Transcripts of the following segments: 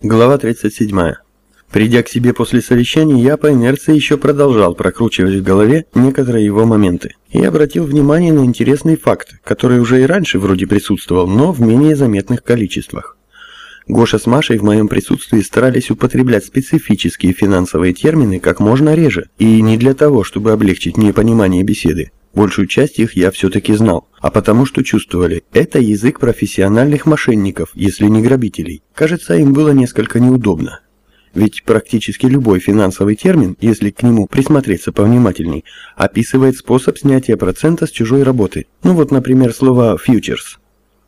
Глава 37. Придя к себе после совещания, я по инерции еще продолжал прокручивать в голове некоторые его моменты и обратил внимание на интересный факт, который уже и раньше вроде присутствовал, но в менее заметных количествах. Гоша с Машей в моем присутствии старались употреблять специфические финансовые термины как можно реже, и не для того, чтобы облегчить мне понимание беседы, Большую часть их я все-таки знал, а потому что чувствовали, это язык профессиональных мошенников, если не грабителей. Кажется, им было несколько неудобно. Ведь практически любой финансовый термин, если к нему присмотреться повнимательней, описывает способ снятия процента с чужой работы. Ну вот, например, слово «фьючерс».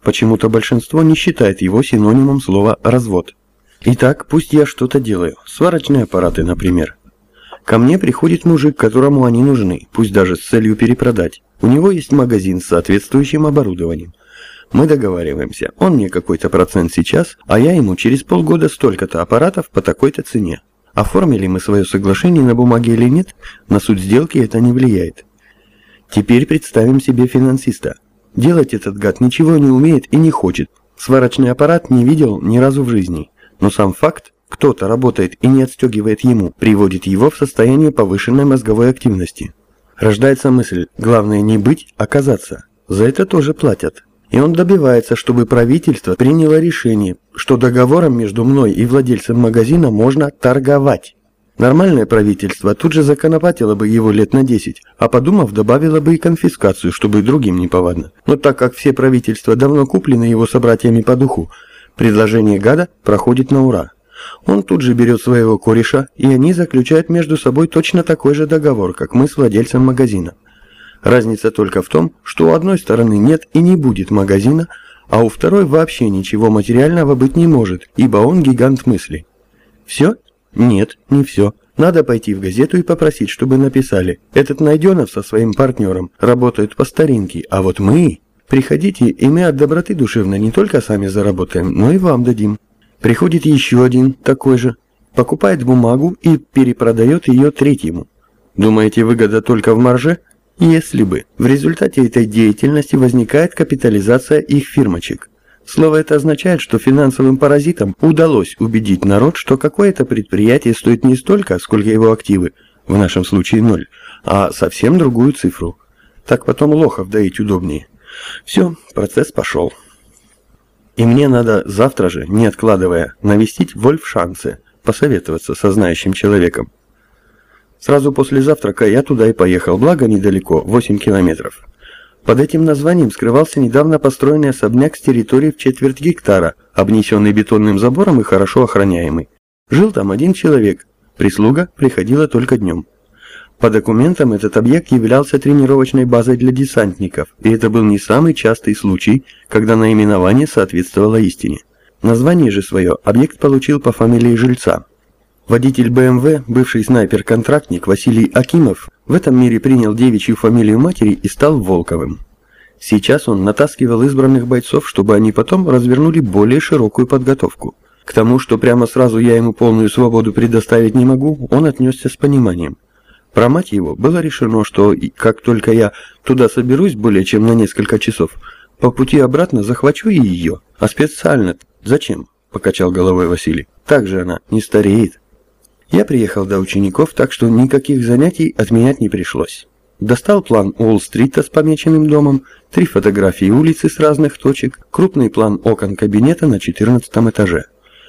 Почему-то большинство не считает его синонимом слова «развод». Итак, пусть я что-то делаю. Сварочные аппараты, например. Ко мне приходит мужик, которому они нужны, пусть даже с целью перепродать. У него есть магазин с соответствующим оборудованием. Мы договариваемся, он мне какой-то процент сейчас, а я ему через полгода столько-то аппаратов по такой-то цене. Оформили мы свое соглашение на бумаге или нет, на суть сделки это не влияет. Теперь представим себе финансиста. Делать этот гад ничего не умеет и не хочет. Сварочный аппарат не видел ни разу в жизни. Но сам факт кто-то работает и не отстегивает ему, приводит его в состояние повышенной мозговой активности. Рождается мысль, главное не быть, а казаться. За это тоже платят. И он добивается, чтобы правительство приняло решение, что договором между мной и владельцем магазина можно торговать. Нормальное правительство тут же законопатило бы его лет на 10, а подумав, добавило бы и конфискацию, чтобы другим не повадно. Но так как все правительства давно куплены его собратьями по духу, предложение гада проходит на ура. Он тут же берет своего кореша, и они заключают между собой точно такой же договор, как мы с владельцем магазина. Разница только в том, что у одной стороны нет и не будет магазина, а у второй вообще ничего материального быть не может, ибо он гигант мысли. Все? Нет, не все. Надо пойти в газету и попросить, чтобы написали. Этот Найденов со своим партнером работает по старинке, а вот мы... Приходите, и мы от доброты душевно не только сами заработаем, но и вам дадим. Приходит еще один такой же, покупает бумагу и перепродает ее третьему. Думаете, выгода только в марже? Если бы. В результате этой деятельности возникает капитализация их фирмочек. Слово это означает, что финансовым паразитам удалось убедить народ, что какое-то предприятие стоит не столько, сколько его активы, в нашем случае ноль, а совсем другую цифру. Так потом лохов доить удобнее. Все, процесс пошел. И мне надо завтра же, не откладывая, навестить Вольфшанце, посоветоваться со знающим человеком. Сразу после завтрака я туда и поехал, благо недалеко, 8 километров. Под этим названием скрывался недавно построенный особняк с территорией в четверть гектара, обнесенный бетонным забором и хорошо охраняемый. Жил там один человек, прислуга приходила только днем. По документам этот объект являлся тренировочной базой для десантников, и это был не самый частый случай, когда наименование соответствовало истине. Название же свое объект получил по фамилии жильца. Водитель БМВ, бывший снайпер-контрактник Василий Акимов, в этом мире принял девичью фамилию матери и стал Волковым. Сейчас он натаскивал избранных бойцов, чтобы они потом развернули более широкую подготовку. К тому, что прямо сразу я ему полную свободу предоставить не могу, он отнесся с пониманием. Про мать его было решено, что как только я туда соберусь более чем на несколько часов, по пути обратно захвачу и ее. А специально зачем? Покачал головой Василий. Так же она не стареет. Я приехал до учеников, так что никаких занятий отменять не пришлось. Достал план Уолл-стрита с помеченным домом, три фотографии улицы с разных точек, крупный план окон кабинета на 14 этаже.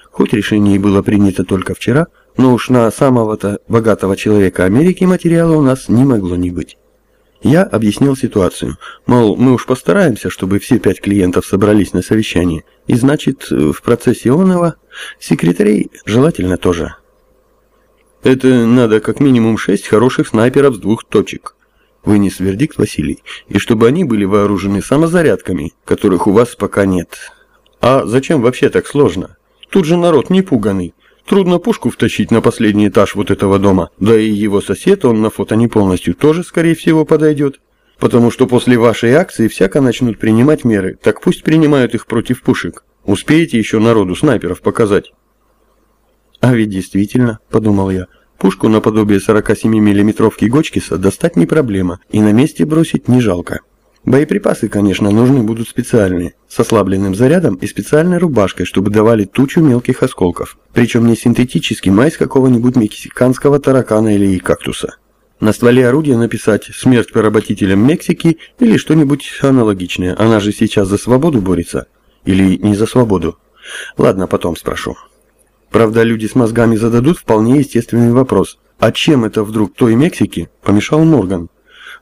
Хоть решение было принято только вчера, но уж на самого-то богатого человека Америки материала у нас не могло не быть. Я объяснил ситуацию, мол, мы уж постараемся, чтобы все пять клиентов собрались на совещании, и значит, в процессе онова секретарей желательно тоже. Это надо как минимум шесть хороших снайперов с двух точек, вынес вердикт Василий, и чтобы они были вооружены самозарядками, которых у вас пока нет. А зачем вообще так сложно? Тут же народ не пуганный, Трудно пушку втащить на последний этаж вот этого дома. Да и его сосед, он на фото не полностью, тоже, скорее всего, подойдет. Потому что после вашей акции всяко начнут принимать меры, так пусть принимают их против пушек. Успеете еще народу снайперов показать? А ведь действительно, подумал я, пушку наподобие 47 миллиметровки Гочкиса достать не проблема, и на месте бросить не жалко. Боеприпасы, конечно, нужны будут специальные, с ослабленным зарядом и специальной рубашкой, чтобы давали тучу мелких осколков. Причем не синтетическим, а из какого-нибудь мексиканского таракана или кактуса. На стволе орудия написать «Смерть поработителям Мексики» или что-нибудь аналогичное. Она же сейчас за свободу борется. Или не за свободу. Ладно, потом спрошу. Правда, люди с мозгами зададут вполне естественный вопрос. А чем это вдруг той Мексики помешал Морган?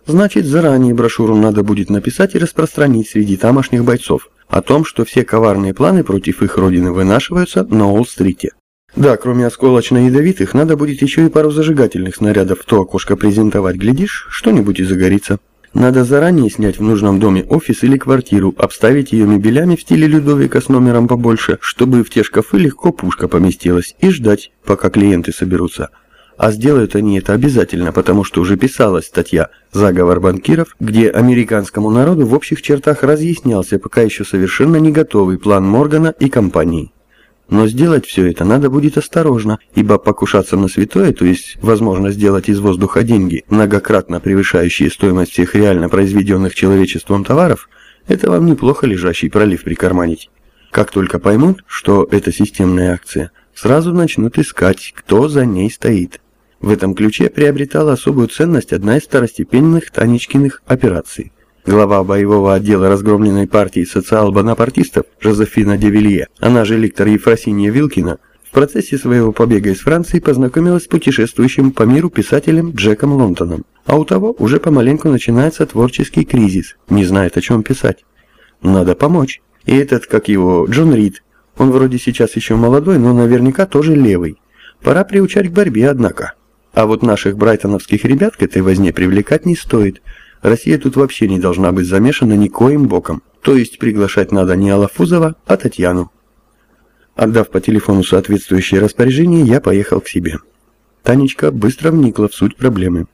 Значит, заранее брошюру надо будет написать и распространить среди тамошних бойцов о том, что все коварные планы против их родины вынашиваются на Уолл-стрите. Да, кроме осколочно-ядовитых, надо будет еще и пару зажигательных снарядов в то окошко презентовать. Глядишь, что-нибудь и загорится. Надо заранее снять в нужном доме офис или квартиру, обставить ее мебелями в стиле Людовика с номером побольше, чтобы в те шкафы легко пушка поместилась, и ждать, пока клиенты соберутся. А сделают они это обязательно, потому что уже писалась статья «Заговор банкиров», где американскому народу в общих чертах разъяснялся пока еще совершенно не готовый план Моргана и компании. Но сделать все это надо будет осторожно, ибо покушаться на святое, то есть возможно сделать из воздуха деньги, многократно превышающие стоимость всех реально произведенных человечеством товаров, это вам неплохо лежащий пролив прикарманить. Как только поймут, что это системная акция, сразу начнут искать, кто за ней стоит. В этом ключе приобретала особую ценность одна из второстепенных Танечкиных операций. Глава боевого отдела разгромленной партии социал-бонапартистов Жозефина Девилье, она же ликтор Ефросинья Вилкина, в процессе своего побега из Франции познакомилась с путешествующим по миру писателем Джеком Лонтоном. А у того уже помаленьку начинается творческий кризис, не знает о чем писать. Надо помочь. И этот, как его, Джон Рид, он вроде сейчас еще молодой, но наверняка тоже левый. Пора приучать к борьбе, однако. А вот наших брайтоновских ребят к этой возне привлекать не стоит. Россия тут вообще не должна быть замешана никоим боком. То есть приглашать надо не Алафузова, а Татьяну. Отдав по телефону соответствующее распоряжение, я поехал к себе. Танечка быстро вникла в суть проблемы.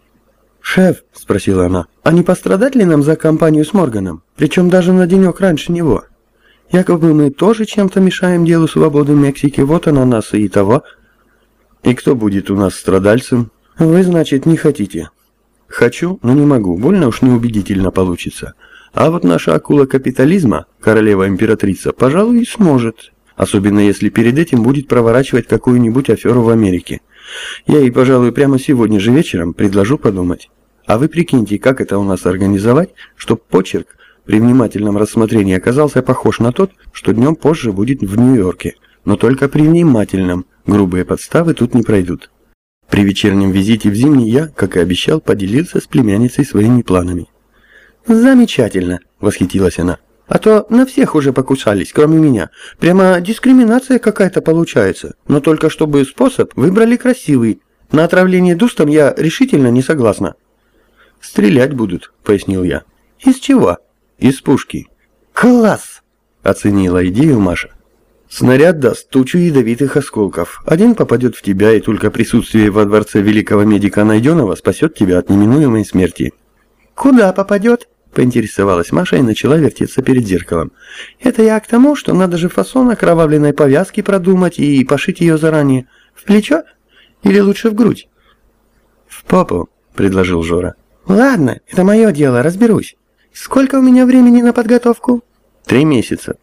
«Шеф», — спросила она, — «а не пострадать ли нам за компанию с Морганом? Причем даже на денек раньше него. Якобы мы тоже чем-то мешаем делу свободы Мексики, вот она нас и того». «И кто будет у нас страдальцем?» «Вы, значит, не хотите?» «Хочу, но не могу, больно уж неубедительно получится. А вот наша акула капитализма, королева-императрица, пожалуй, и сможет. Особенно если перед этим будет проворачивать какую-нибудь аферу в Америке. Я ей, пожалуй, прямо сегодня же вечером предложу подумать. А вы прикиньте, как это у нас организовать, чтобы почерк при внимательном рассмотрении оказался похож на тот, что днем позже будет в Нью-Йорке. Но только при внимательном, грубые подставы тут не пройдут. При вечернем визите в Зимний я, как и обещал, поделился с племянницей своими планами. «Замечательно!» — восхитилась она. «А то на всех уже покусались, кроме меня. Прямо дискриминация какая-то получается. Но только чтобы способ выбрали красивый. На отравление дустом я решительно не согласна». «Стрелять будут», — пояснил я. «Из чего?» «Из пушки». «Класс!» — оценила идею Маша. Снаряд даст тучу ядовитых осколков. Один попадет в тебя, и только присутствие во дворце великого медика Найденова спасет тебя от неминуемой смерти. «Куда попадет?» – поинтересовалась Маша и начала вертеться перед зеркалом. «Это я к тому, что надо же фасон окровавленной повязки продумать и пошить ее заранее. В плечо? Или лучше в грудь?» «В попу», – предложил Жора. «Ладно, это мое дело, разберусь. Сколько у меня времени на подготовку?» «Три месяца»,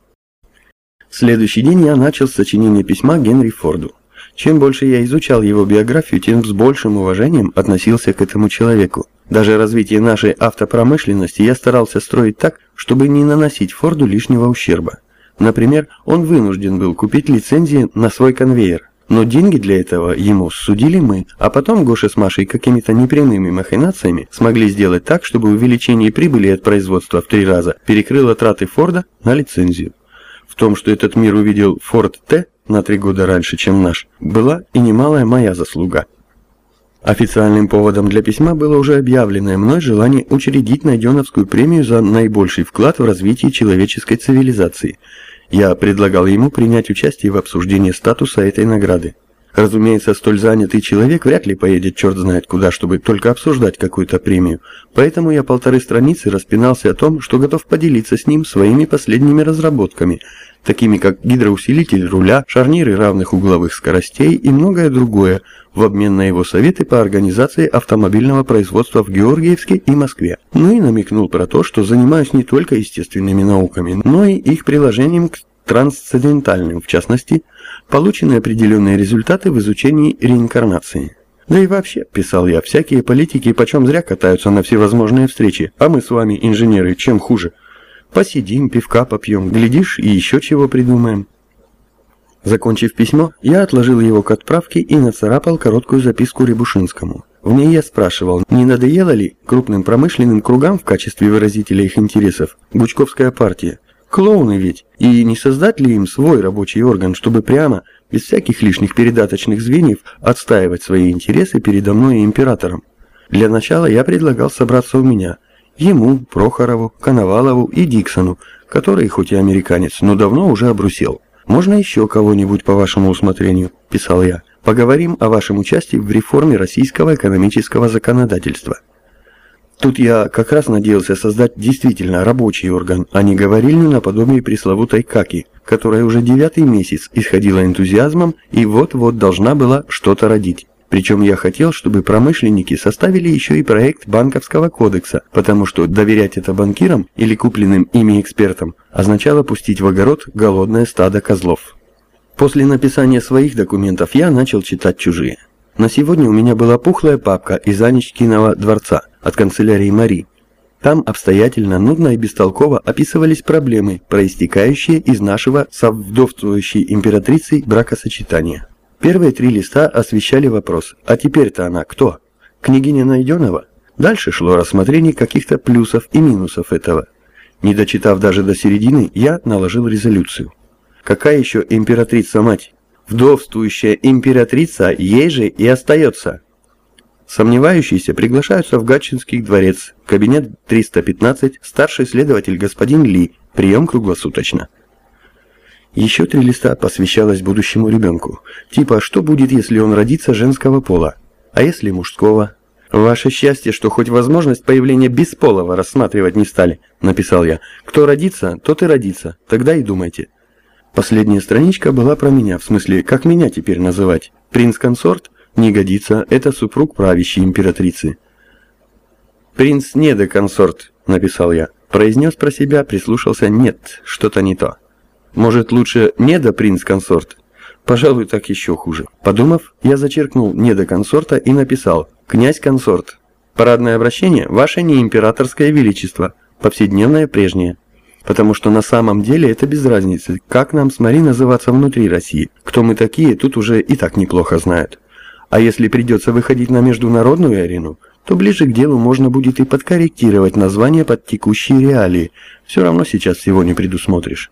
Следующий день я начал с сочинения письма Генри Форду. Чем больше я изучал его биографию, тем с большим уважением относился к этому человеку. Даже развитие нашей автопромышленности я старался строить так, чтобы не наносить Форду лишнего ущерба. Например, он вынужден был купить лицензии на свой конвейер, но деньги для этого ему судили мы, а потом Гоша с Машей какими-то непрямыми махинациями смогли сделать так, чтобы увеличение прибыли от производства в три раза перекрыло траты Форда на лицензию. В том, что этот мир увидел Форд Т на три года раньше, чем наш, была и немалая моя заслуга. Официальным поводом для письма было уже объявленное мной желание учредить Найденовскую премию за наибольший вклад в развитие человеческой цивилизации. Я предлагал ему принять участие в обсуждении статуса этой награды. Разумеется, столь занятый человек вряд ли поедет черт знает куда, чтобы только обсуждать какую-то премию. Поэтому я полторы страницы распинался о том, что готов поделиться с ним своими последними разработками, такими как гидроусилитель руля, шарниры равных угловых скоростей и многое другое, в обмен на его советы по организации автомобильного производства в Георгиевске и Москве. Ну и намекнул про то, что занимаюсь не только естественными науками, но и их приложением к трансцендентальным, в частности, получены определенные результаты в изучении реинкарнации. Да и вообще, писал я, всякие политики почем зря катаются на всевозможные встречи, а мы с вами, инженеры, чем хуже? Посидим, пивка попьем, глядишь, и еще чего придумаем. Закончив письмо, я отложил его к отправке и нацарапал короткую записку Рябушинскому. В ней я спрашивал, не надоело ли крупным промышленным кругам в качестве выразителя их интересов Гучковская партия, Клоуны ведь. И не создать ли им свой рабочий орган, чтобы прямо, без всяких лишних передаточных звеньев, отстаивать свои интересы передо мной и императором? Для начала я предлагал собраться у меня. Ему, Прохорову, Коновалову и Диксону, который хоть и американец, но давно уже обрусел. «Можно еще кого-нибудь по вашему усмотрению?» – писал я. «Поговорим о вашем участии в реформе российского экономического законодательства». Тут я как раз надеялся создать действительно рабочий орган, а не говорильню наподобие пресловутой Каки, которая уже девятый месяц исходила энтузиазмом и вот-вот должна была что-то родить. Причем я хотел, чтобы промышленники составили еще и проект банковского кодекса, потому что доверять это банкирам или купленным ими экспертам означало пустить в огород голодное стадо козлов. После написания своих документов я начал читать чужие. На сегодня у меня была пухлая папка из Анечкиного дворца от канцелярии Мари. Там обстоятельно, нудно и бестолково описывались проблемы, проистекающие из нашего со вдовствующей императрицей бракосочетания. Первые три листа освещали вопрос, а теперь-то она кто? Княгиня Найденова? Дальше шло рассмотрение каких-то плюсов и минусов этого. Не дочитав даже до середины, я наложил резолюцию. Какая еще императрица-мать? Вдовствующая императрица ей же и остается. Сомневающиеся приглашаются в Гатчинский дворец, кабинет 315, старший следователь господин Ли, прием круглосуточно. Еще три листа посвящалось будущему ребенку. Типа, что будет, если он родится женского пола? А если мужского? «Ваше счастье, что хоть возможность появления бесполого рассматривать не стали», — написал я. «Кто родится, тот и родится. Тогда и думайте». Последняя страничка была про меня, в смысле, как меня теперь называть? Принц-консорт? Не годится, это супруг правящей императрицы. «Принц не да консорт», — написал я. Произнес про себя, прислушался, нет, что-то не то. Может, лучше не да принц-консорт? Пожалуй, так еще хуже. Подумав, я зачеркнул не до консорта и написал «Князь-консорт». Парадное обращение – ваше неимператорское величество, повседневное прежнее. Потому что на самом деле это без разницы, как нам с Мари называться внутри России. Кто мы такие, тут уже и так неплохо знают. А если придется выходить на международную арену, то ближе к делу можно будет и подкорректировать название под текущие реалии. Все равно сейчас всего не предусмотришь.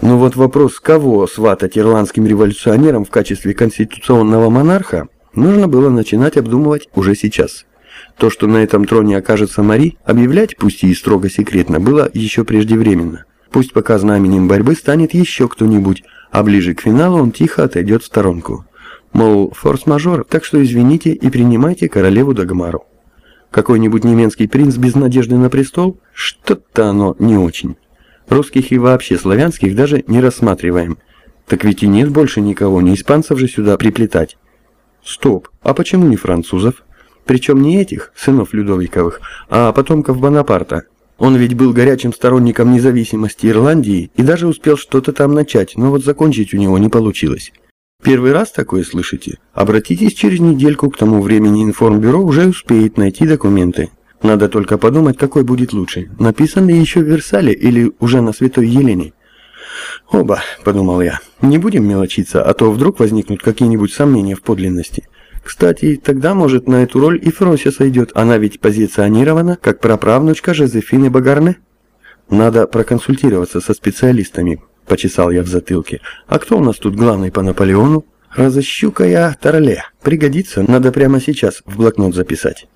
Ну вот вопрос, кого сватать ирландским революционерам в качестве конституционного монарха, нужно было начинать обдумывать уже сейчас. То, что на этом троне окажется Мари, объявлять, пусть и строго секретно, было еще преждевременно. Пусть пока знаменем борьбы станет еще кто-нибудь, а ближе к финалу он тихо отойдет в сторонку. Мол, форс-мажор, так что извините и принимайте королеву Дагмару. Какой-нибудь немецкий принц без надежды на престол? Что-то оно не очень. Русских и вообще славянских даже не рассматриваем. Так ведь и нет больше никого, не испанцев же сюда приплетать. Стоп, а почему не французов? Причем не этих, сынов Людовиковых, а потомков Бонапарта. Он ведь был горячим сторонником независимости Ирландии и даже успел что-то там начать, но вот закончить у него не получилось. Первый раз такое слышите? Обратитесь через недельку, к тому времени информбюро уже успеет найти документы. Надо только подумать, какой будет лучше. Написан ли еще в Версале или уже на Святой Елене? «Оба», — подумал я, — «не будем мелочиться, а то вдруг возникнут какие-нибудь сомнения в подлинности». Кстати, тогда, может, на эту роль и Фрося сойдет. Она ведь позиционирована как праправнучка Жозефины Багарне. Надо проконсультироваться со специалистами, почесал я в затылке. А кто у нас тут главный по Наполеону? Разыщу-ка я Торле. Пригодится, надо прямо сейчас в блокнот записать.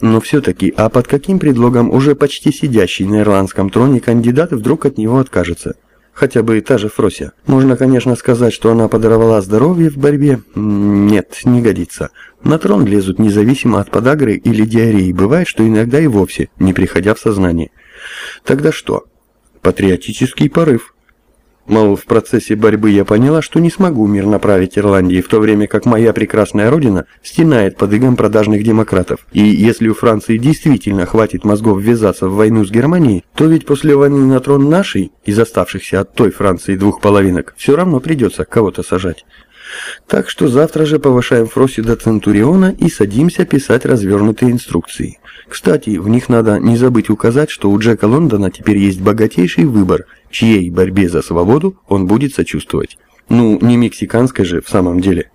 Но все-таки, а под каким предлогом уже почти сидящий на ирландском троне кандидат вдруг от него откажется? хотя бы та же Фрося. Можно, конечно, сказать, что она подорвала здоровье в борьбе. Нет, не годится. На трон лезут независимо от подагры или диареи. Бывает, что иногда и вовсе, не приходя в сознание. Тогда что? Патриотический порыв. Мол, в процессе борьбы я поняла, что не смогу мирно править Ирландией, в то время как моя прекрасная родина стенает под игом продажных демократов. И если у Франции действительно хватит мозгов ввязаться в войну с Германией, то ведь после войны на трон нашей, из оставшихся от той Франции двух половинок, все равно придется кого-то сажать. Так что завтра же повышаем Фроси до Центуриона и садимся писать развернутые инструкции. Кстати, в них надо не забыть указать, что у Джека Лондона теперь есть богатейший выбор, чьей борьбе за свободу он будет сочувствовать. Ну, не мексиканской же в самом деле.